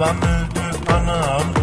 ben öldü anam